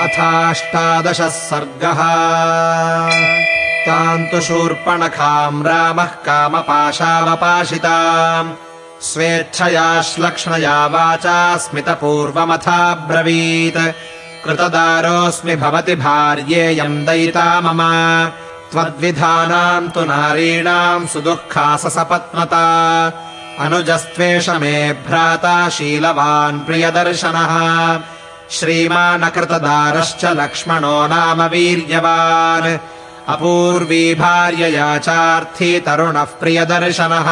अथाष्टादशः सर्गः। ताम् तु शूर्पणखाम् रामः कामपाशावपाशिताम्। स्वेच्छया श्लक्ष्णया वाचा स्मितपूर्वमथाब्रवीत्। कृतदारोऽस्मि भवति भार्येयम् दयिता मम। त्वद्विधानाम् तु नारीणाम् सुदुःखाससपत्नता। अनुजस्त्वेष मे भ्राता शीलवान् प्रियदर्शनः श्रीमानकृतदारश्च लक्ष्मणो नाम वीर्यवान्। अपूर्वी भार्यया चार्थी तरुणः प्रियदर्शनः।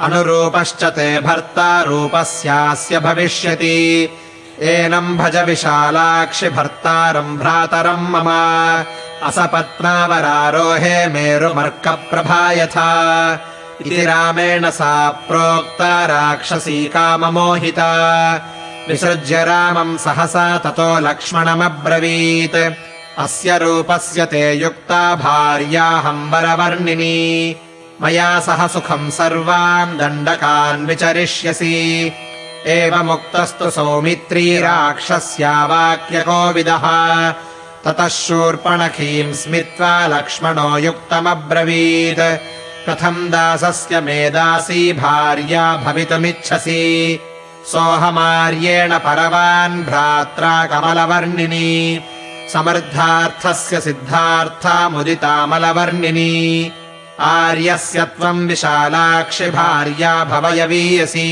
अनुरूपश्च ते भर्ता रूपस्यास्य भविष्यति। एनम् भज विशालाक्षि भर्तारम् भ्रातरम् मम। असपत्नावरारोहे मेरुमर्कप्रभा यथा इति रामेण सा प्रोक्ता राक्षसी काममोहिता विसृज्य रामम् सहसा ततो लक्ष्मणमब्रवीत्। अस्य रूपस्य ते युक्ता भार्याहम् वरवर्णिनी। मया सह सुखम् सर्वान् दण्डकान् विचरिष्यसि। एवमुक्तस्तु सौमित्री राक्षस्या वाक्यकोविदः ततः शूर्पणखीम् स्मित्वा लक्ष्मणो युक्तमब्रवीत्। कथम् दासस्य मेदासी भार्या भवितुमिच्छसि सोऽहमार्येण परवान् भ्रात्रा कमलवर्णिनी समर्थार्थस्य सिद्धार्था मुदितामलवर्णिनी आर्यस्य त्वम् विशालाक्षि भार्या भवयवीयसी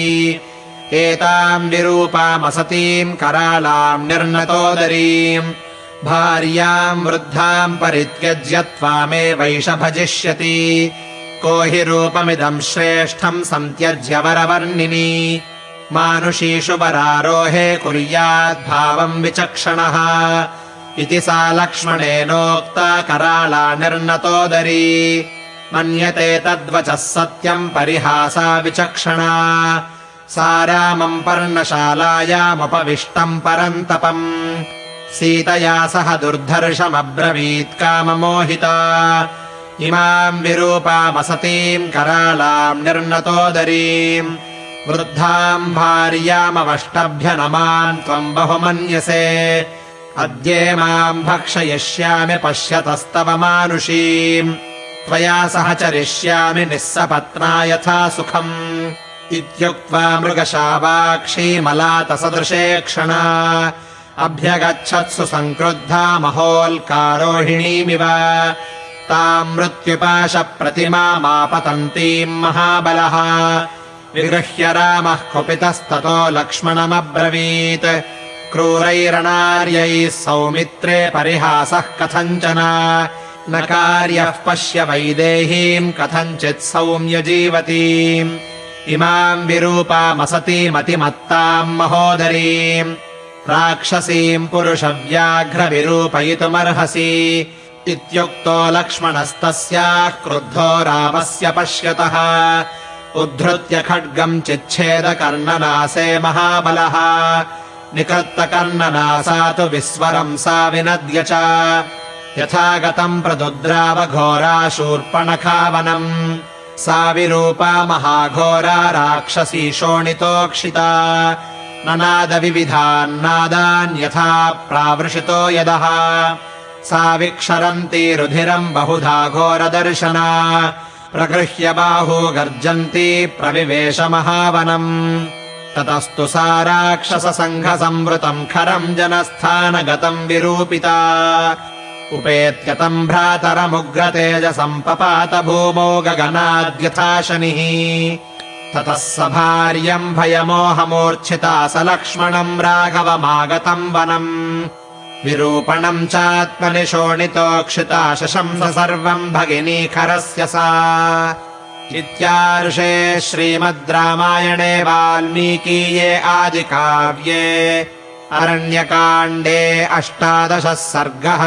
एताम् विरूपामसतीम् करालाम् निर्नतोदरीम् भार्याम् वृद्धाम् परित्यज्य त्वामेवैष भजिष्यति को हि रूपमिदम् श्रेष्ठम् सन्त्यज्य वरवर्णिनी मानुषीषु वरारोहे कुर्याद्भावम् विचक्षणः। इति सा लक्ष्मणेनोक्ता कराला निर्नतोदरी। मन्यते तद्वचः सत्यम् परिहासा विचक्षणा। सा रामम् पर्णशालायामुपविष्टम् परन्तपम्। सीतया सह दुर्धर्षमब्रवीत् काममोहिता। इमाम् विरूपामसतीम् करालाम् निर्नतोदरीम् वृद्धाम् भार्यामवष्टभ्य नमान् त्वम् बहुमन्यसे। अद्ये माम् भक्षयिष्यामि पश्यतस्तव मानुषीम्। त्वया सह चरिष्यामि निःसपत्ना यथा सुखम्। इत्युक्त्वा मृगशावाक्षीमलातसदृशे क्षणा। अभ्यगच्छत्सु सङ्क्रुद्धा महोल्कारोहिणीमिव। ताम् मृत्युपाशप्रतिमामापतन्तीम् महाबलः विगृह्य रामः कुपितस्ततो लक्ष्मणमब्रवीत्। क्रूरैरणार्यैः सौमित्रे परिहासः कथञ्चन। न कार्यः पश्य वैदेहीम् कथञ्चित् सौम्यजीवतीम्। इमाम् विरूपामसतीमतिमत्ताम् महोदरीम्। राक्षसीम् पुरुषव्याघ्रविरूपयितुमर्हसि। इत्युक्तो लक्ष्मणस्तस्याः क्रुद्धो रामस्य पश्यतः उद्धृत्य खड्गम् चिच्छेदकर्णनासे महाबलः। निकृत्तकर्णनासा तु विस्वरम् सा विनद्य च। यथा गतम् प्रदुद्रावघोरा शूर्पणखावनम् सा विरूपा महाघोरा राक्षसी शोणितोक्षिता। ननादविविधान्नादान्यथा प्रावृषितो यदः। सा विक्षरन्ती रुधिरम् बहुधा घोरदर्शना प्रगृह्य बाहू गर्जन्ती प्रविवेश महावनम् ततस्तु सा राक्षससङ्घसंवृतम् खरम् जनस्थानगतम् विरूपिता। उपेत्यतम् भ्रातरमुग्रतेजसम् पपात भूमौ गगनाद्यथा शनिः ततः स भार्यम् भयमोहमूर्च्छिता स लक्ष्मणम् राघवमागतम् वनम् विरूपणम् चात्मनि शोणितोक्षिता शशंस सर्वम् भगिनीखरस्य सा। इत्यार्षे श्रीमद् रामायणे वाल्मीकीये आदिकाव्ये अरण्यकाण्डे अष्टादशः सर्गः